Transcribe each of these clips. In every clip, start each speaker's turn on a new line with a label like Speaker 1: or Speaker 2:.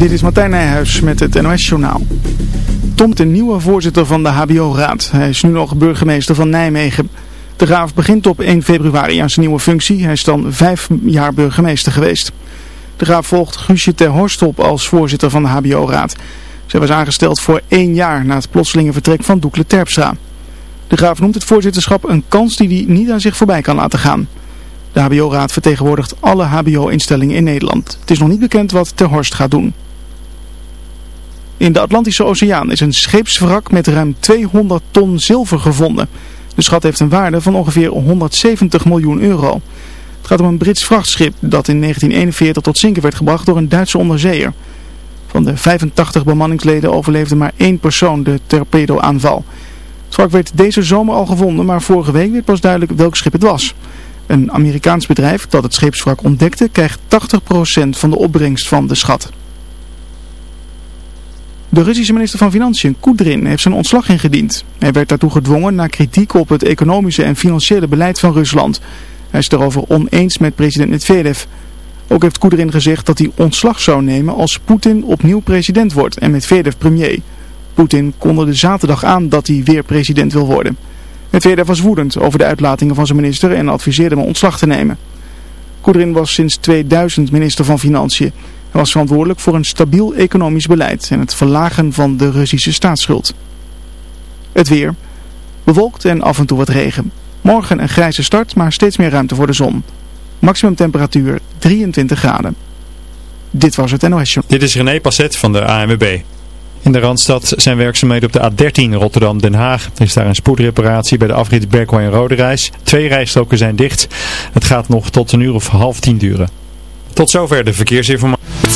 Speaker 1: Dit is Martijn Nijhuis met het NOS Journaal. Tom de nieuwe voorzitter van de HBO-raad. Hij is nu nog burgemeester van Nijmegen. De Graaf begint op 1 februari aan zijn nieuwe functie. Hij is dan vijf jaar burgemeester geweest. De Graaf volgt Guusje ter Horst op als voorzitter van de HBO-raad. Zij was aangesteld voor één jaar na het plotselinge vertrek van Doekle Terpstra. De Graaf noemt het voorzitterschap een kans die hij niet aan zich voorbij kan laten gaan. De HBO-raad vertegenwoordigt alle HBO-instellingen in Nederland. Het is nog niet bekend wat Ter Horst gaat doen. In de Atlantische Oceaan is een scheepswrak met ruim 200 ton zilver gevonden. De schat heeft een waarde van ongeveer 170 miljoen euro. Het gaat om een Brits vrachtschip dat in 1941 tot zinken werd gebracht door een Duitse onderzeeër. Van de 85 bemanningsleden overleefde maar één persoon de torpedoaanval. Het wrak werd deze zomer al gevonden, maar vorige week werd pas duidelijk welk schip het was. Een Amerikaans bedrijf dat het scheepswrak ontdekte krijgt 80% van de opbrengst van de schat. De Russische minister van Financiën, Kudrin, heeft zijn ontslag ingediend. Hij werd daartoe gedwongen na kritiek op het economische en financiële beleid van Rusland. Hij is daarover oneens met president Medvedev. Ook heeft Kudrin gezegd dat hij ontslag zou nemen als Poetin opnieuw president wordt en Medvedev premier. Poetin kondigde zaterdag aan dat hij weer president wil worden. Medvedev was woedend over de uitlatingen van zijn minister en adviseerde hem ontslag te nemen. Kudrin was sinds 2000 minister van Financiën. Hij was verantwoordelijk voor een stabiel economisch beleid en het verlagen van de Russische staatsschuld. Het weer. Bewolkt en af en toe wat regen. Morgen een grijze start, maar steeds meer ruimte voor de zon. Maximum temperatuur 23 graden. Dit was het NOS Show.
Speaker 2: Dit is René Passet van de ANWB. In de Randstad zijn werkzaamheden op de A13 Rotterdam-Den Haag. Er is daar een spoedreparatie bij de afrit Berkwijn Rode Reis. Twee rijstroken zijn dicht. Het gaat nog tot een uur of half tien duren. Tot zover de verkeersinformatie.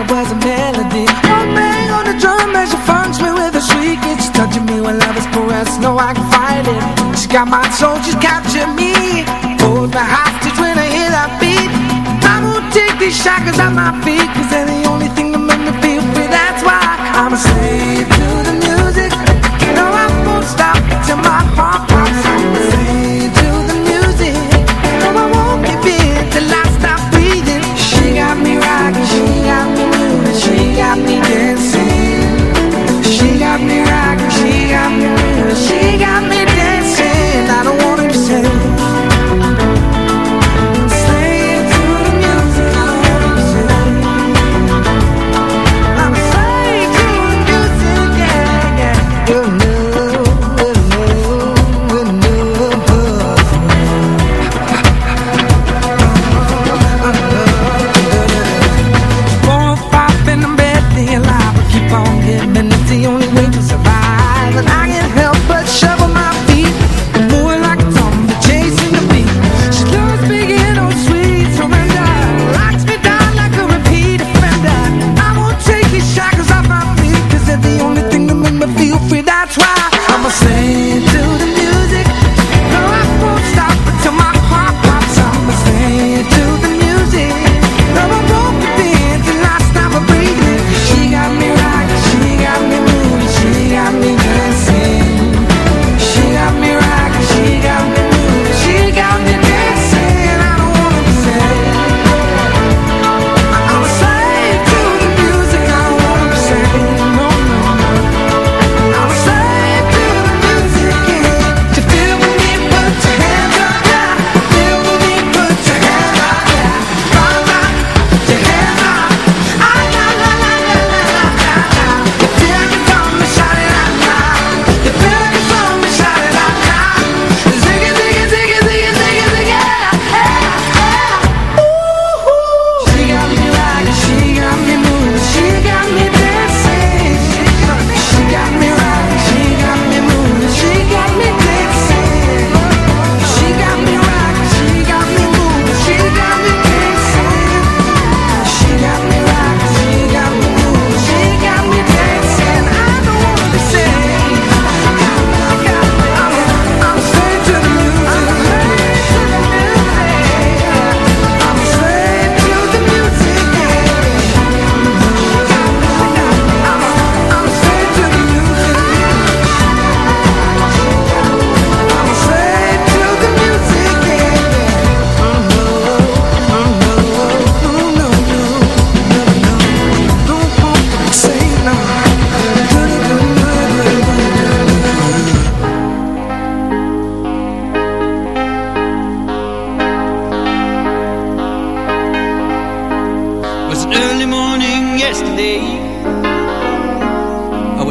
Speaker 3: It was a melody. One bang on the drum as she funks me with a shriek. It's touching me when love is caressed. No, I can fight it. She got my soul, she's captured me. Hold me hostage when I hear that beat. I won't take these shackles off my feet, cause they're the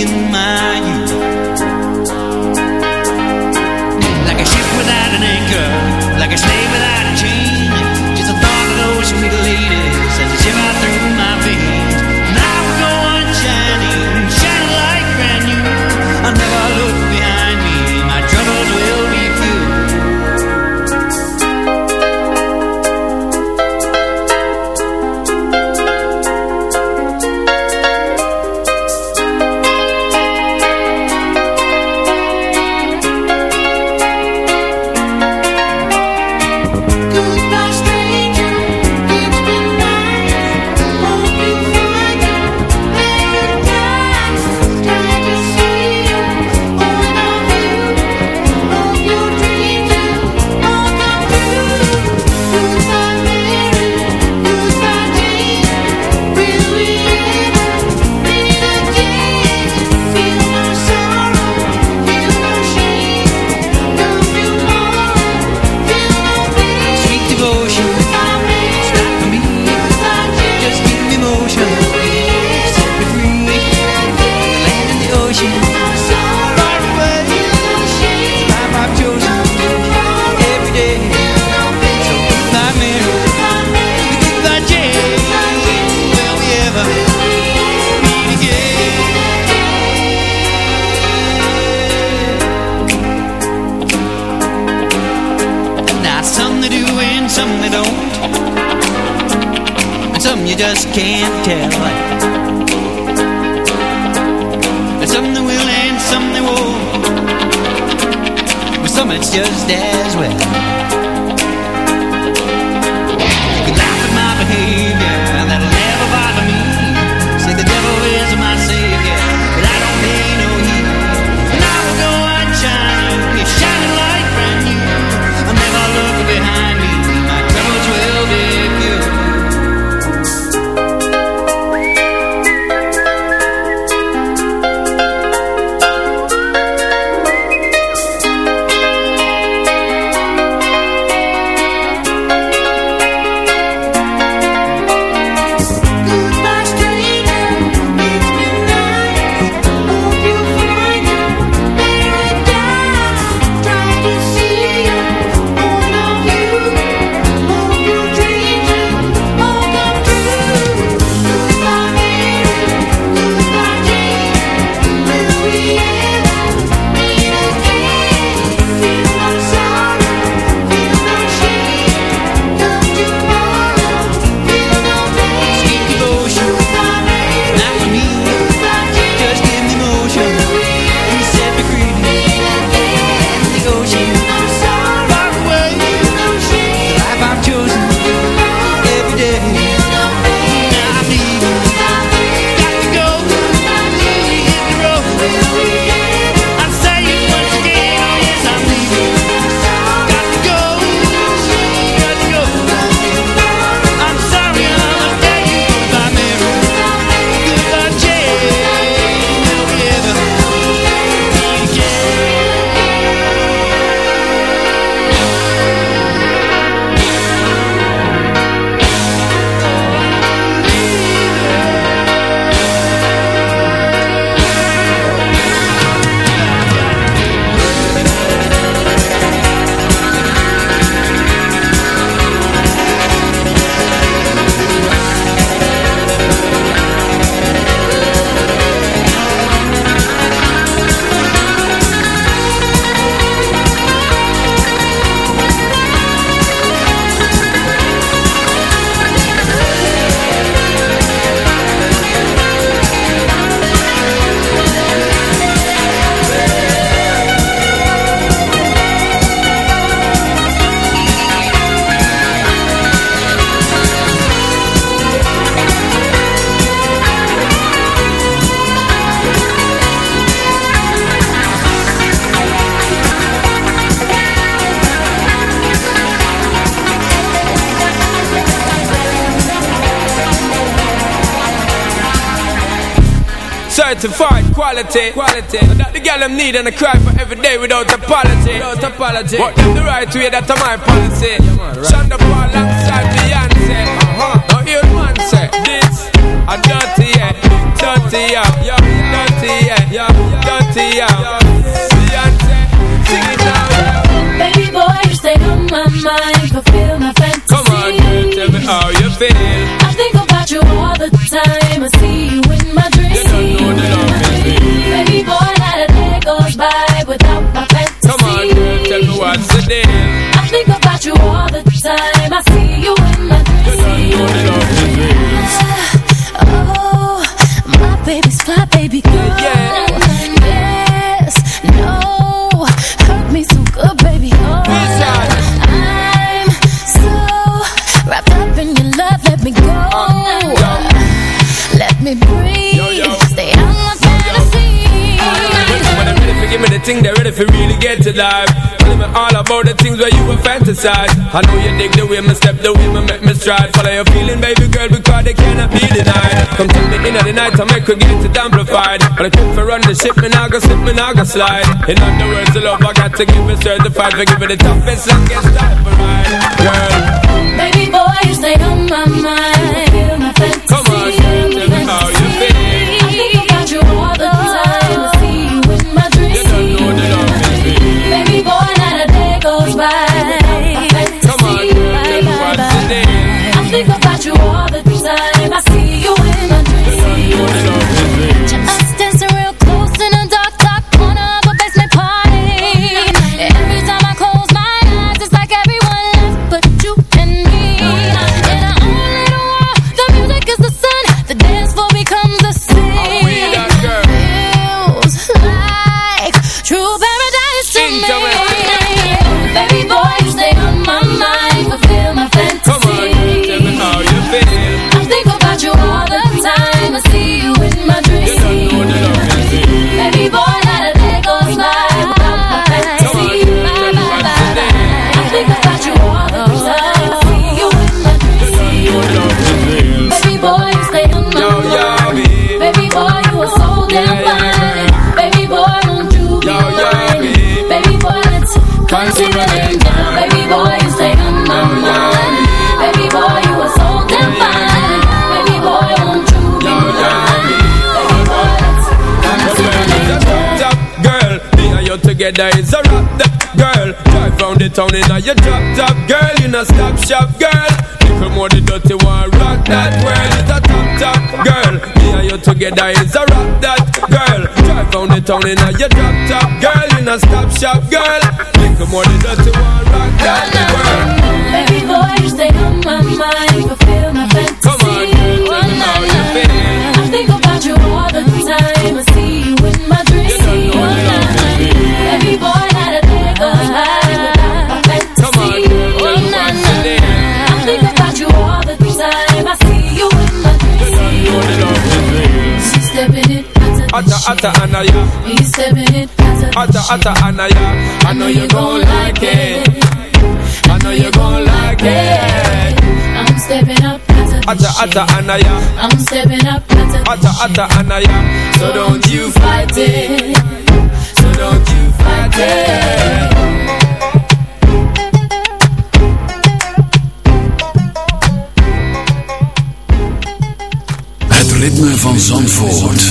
Speaker 4: In my youth. Without an anchor, like a slave cocktail.
Speaker 5: Certified quality. Quality. That the girl them need and I cry for every day without apology. Without apology. But them the right way, that's my policy. Yeah, man, right. Sean da Paul alongside Beyonce. Uh-huh. Now you man say this a dirty yeah, dirty yeah, what's.
Speaker 6: I think about you all the time. I see you in my
Speaker 5: You
Speaker 6: dreams.
Speaker 5: know the love is real.
Speaker 6: Oh, my baby's fly, baby girl.
Speaker 5: Yeah.
Speaker 6: Yes, no, hurt me so good, baby. Oh, I'm so wrapped up in your love. Let me go. Oh, Let me breathe.
Speaker 5: Yo, yo.
Speaker 6: Stay on my fantasy.
Speaker 5: When I'm ready for give me the thing, they're ready for really get to life. Me all about the things where you were fantasize. I know you dig the way me step, the way me make me stride. Follow your feeling, baby girl, because they cannot be denied. Come to me in the night, I make her get it amplified. But I keep for run the ship, me now go slip, me now go slide. In other words, the love I got to give me certified for giving the toughest, longest time for ride. Girl,
Speaker 6: Baby boy, you stay on my mind.
Speaker 5: Town in a your drop top girl. You know stop shop girl. Little more the dirty one rock that world. It's a top top girl. Me and you together is a rock that girl. Drive round the town in a your drop top girl. You know stop shop girl. Little more the dirty one rock that world.
Speaker 6: Baby boy, you stay on my mind, fulfill my fantasy.
Speaker 5: Atta, atta, anaya.
Speaker 6: He's stepping it
Speaker 5: Atta, atta, anaya. I know you gon' like it. I know you gon' like it.
Speaker 6: I'm stepping up.
Speaker 5: Atta, atta, anaya.
Speaker 6: I'm stepping up.
Speaker 5: Atta, atta, anaya. So don't you fight it.
Speaker 7: Van Zandvoort.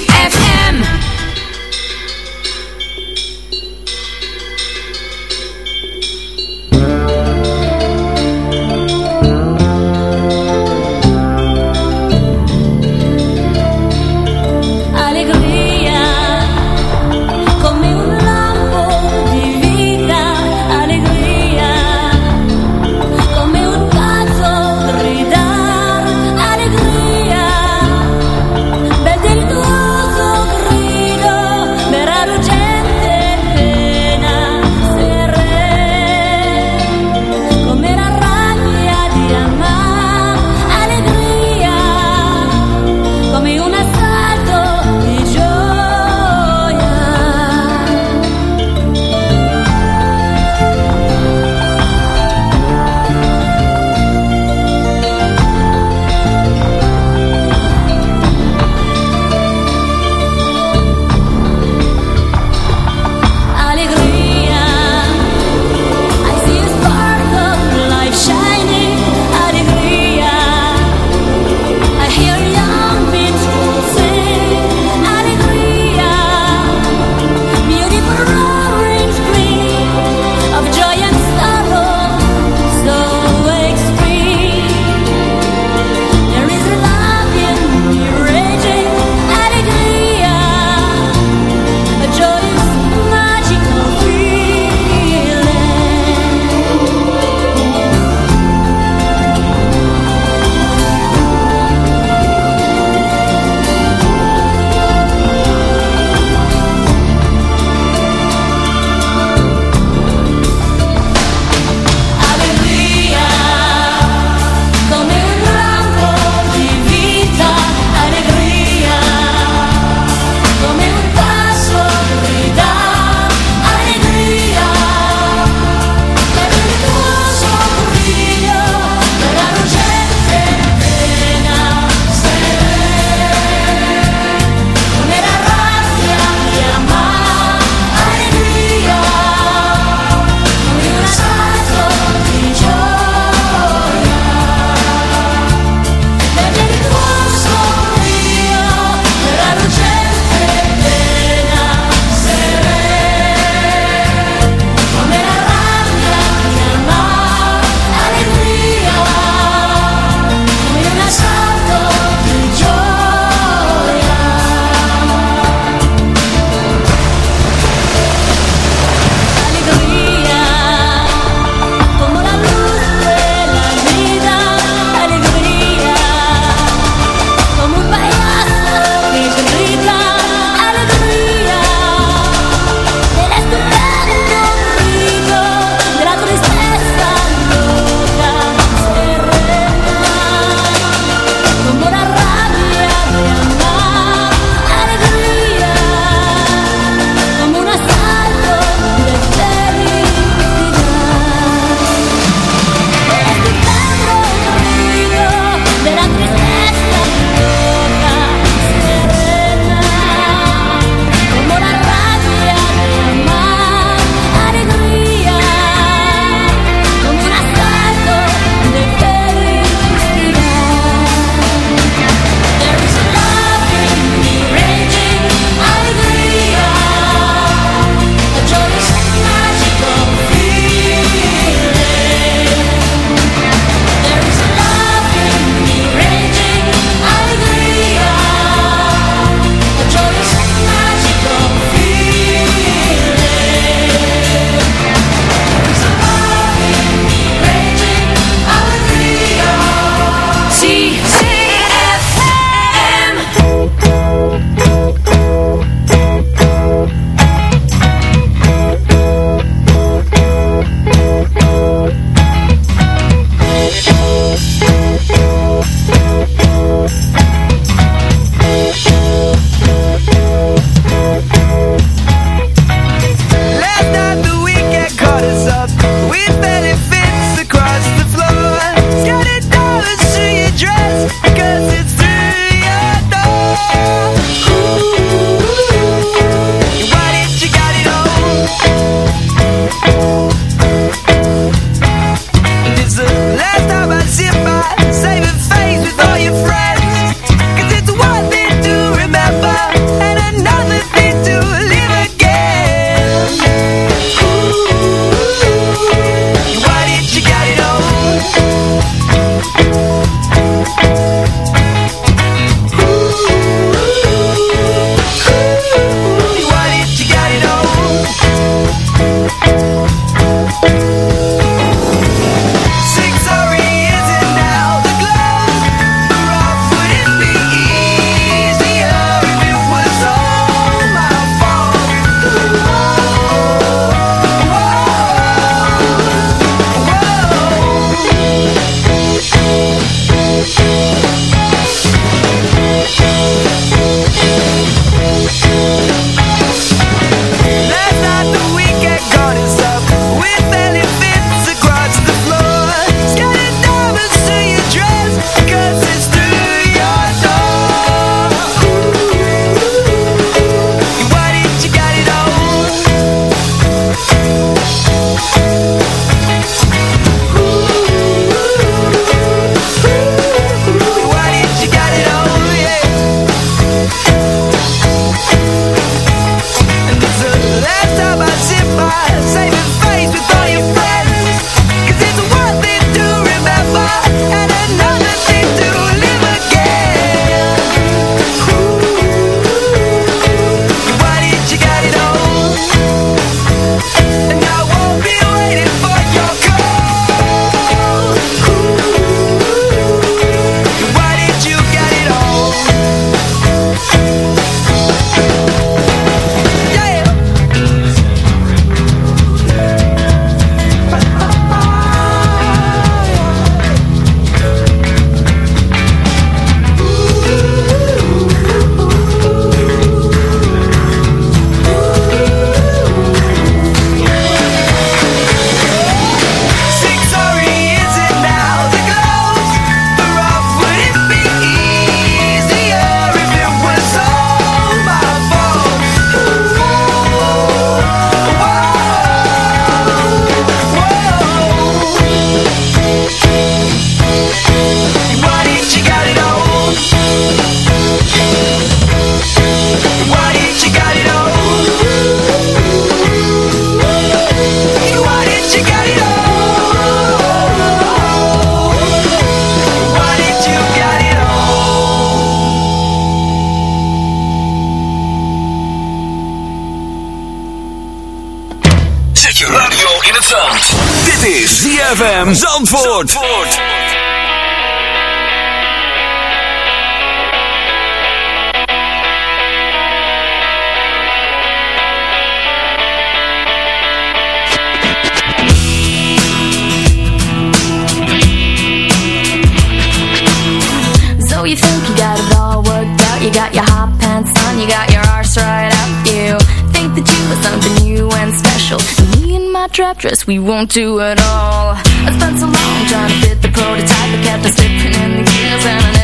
Speaker 6: actress, we won't do it all. I spent so long trying to fit the prototype. I kept on slipping in the gears and I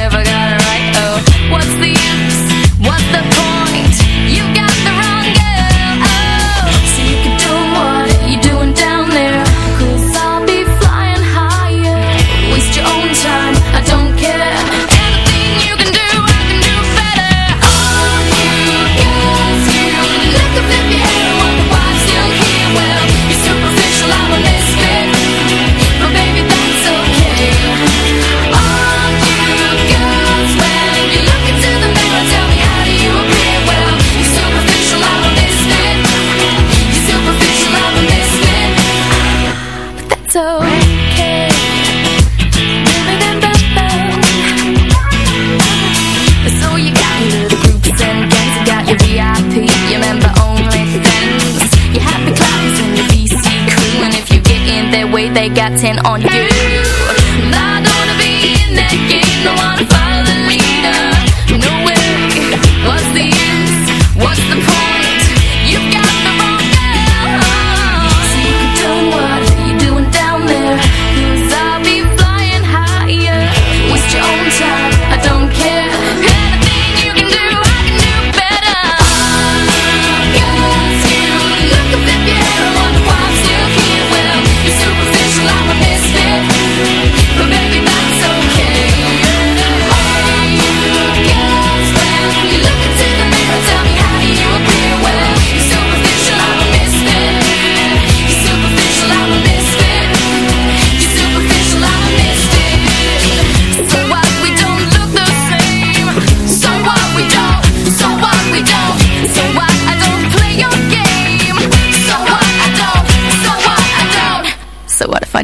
Speaker 6: they got 10 on you.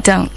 Speaker 6: Don't.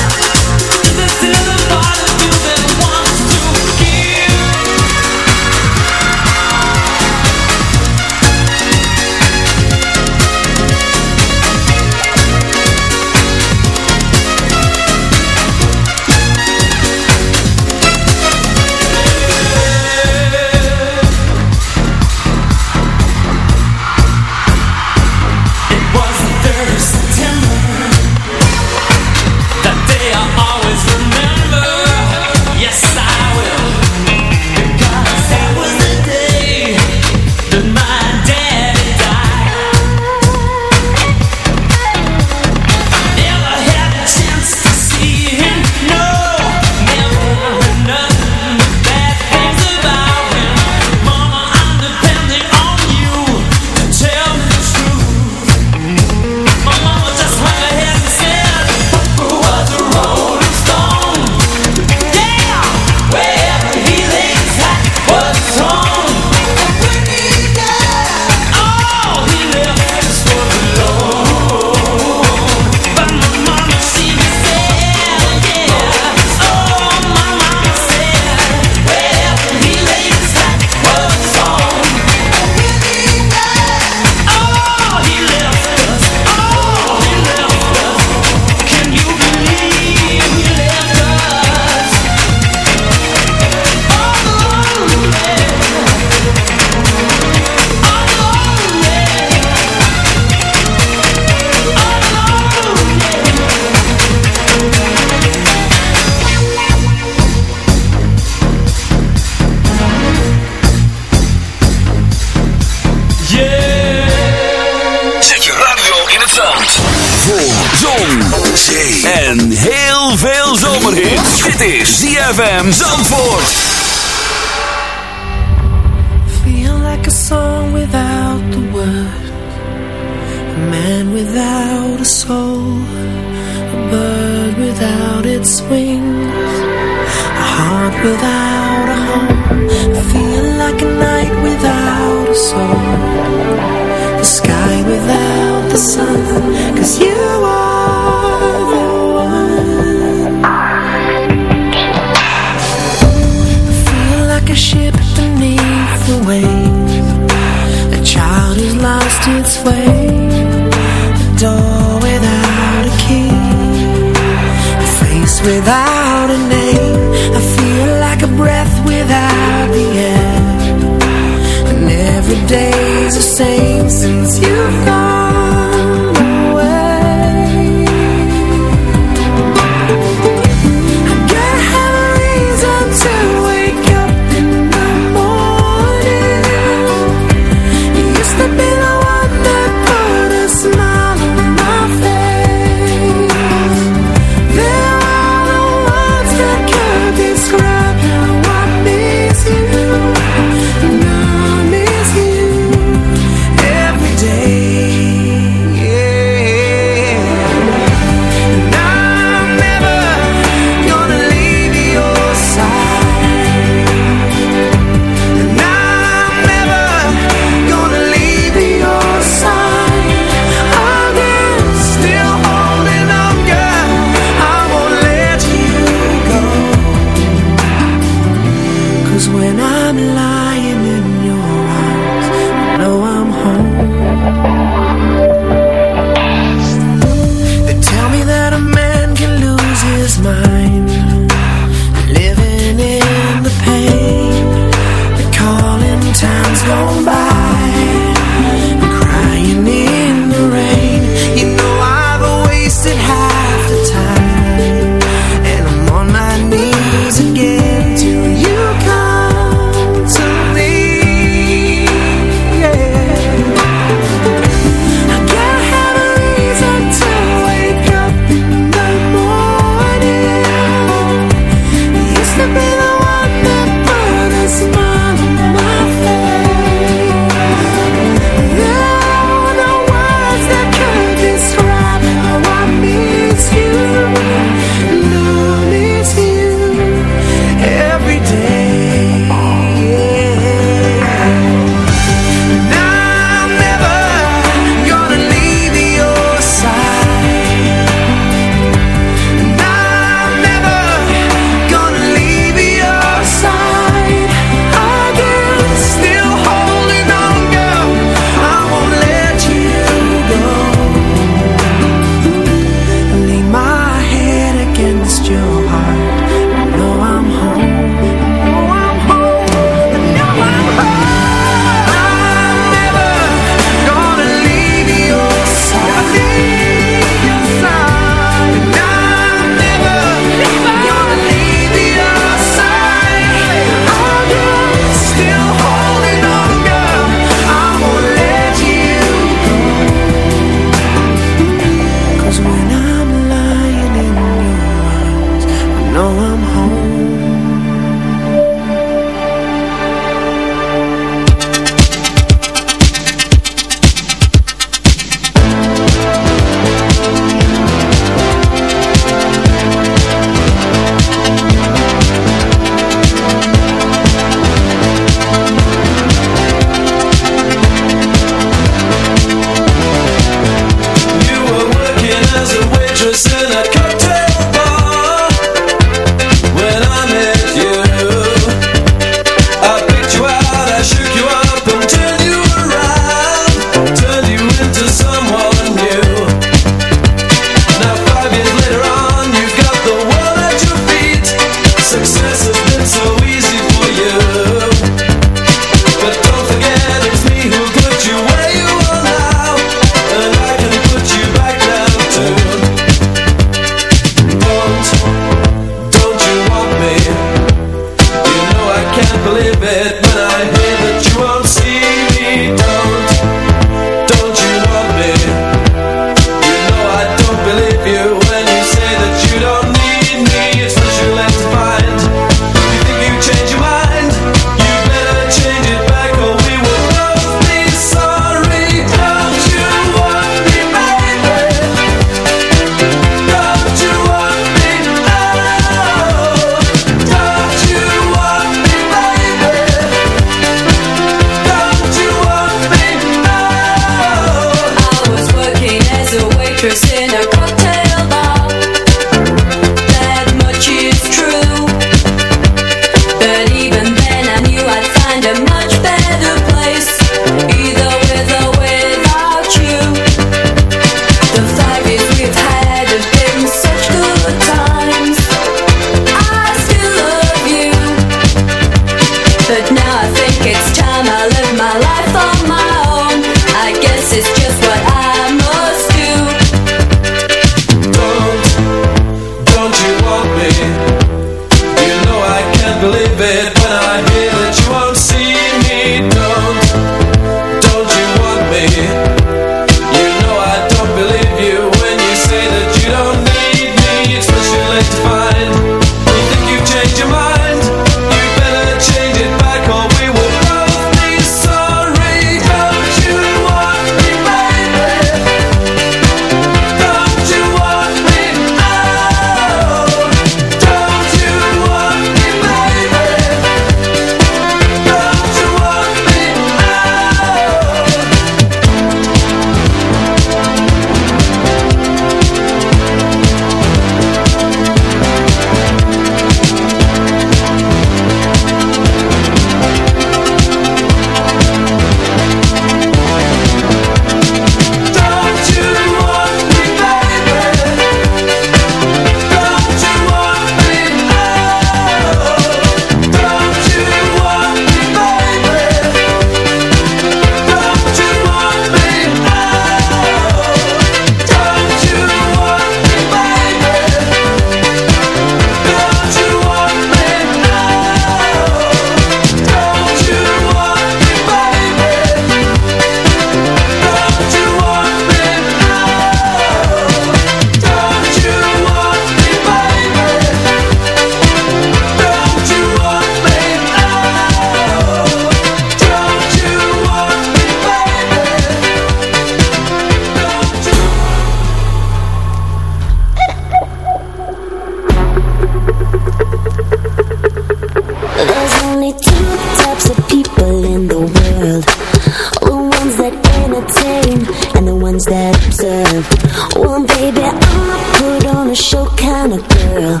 Speaker 6: girl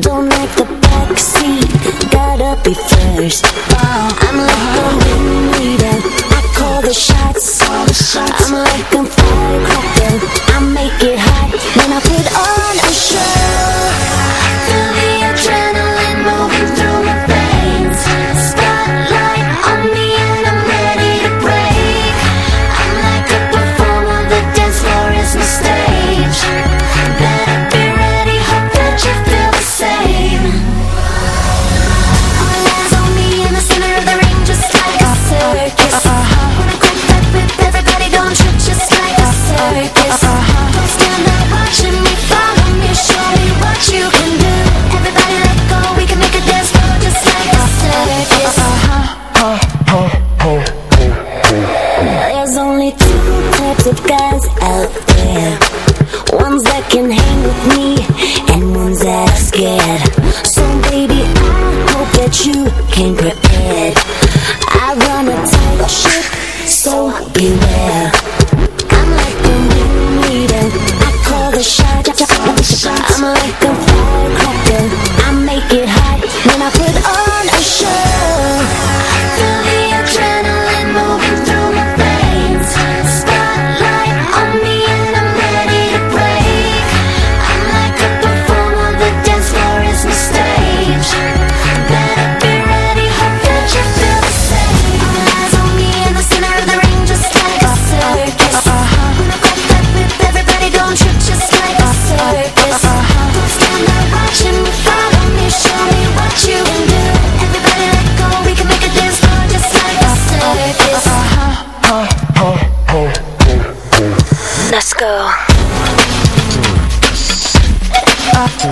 Speaker 6: Don't
Speaker 8: like the backseat Gotta be first. I'm like the ringleader. I call the shots. I'm
Speaker 9: like a firecracker. I make it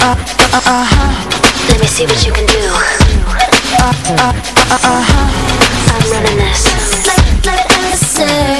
Speaker 9: Uh-huh. Let me see what you can do. Uh-huh. I'm running this. Let it
Speaker 10: like
Speaker 7: I said.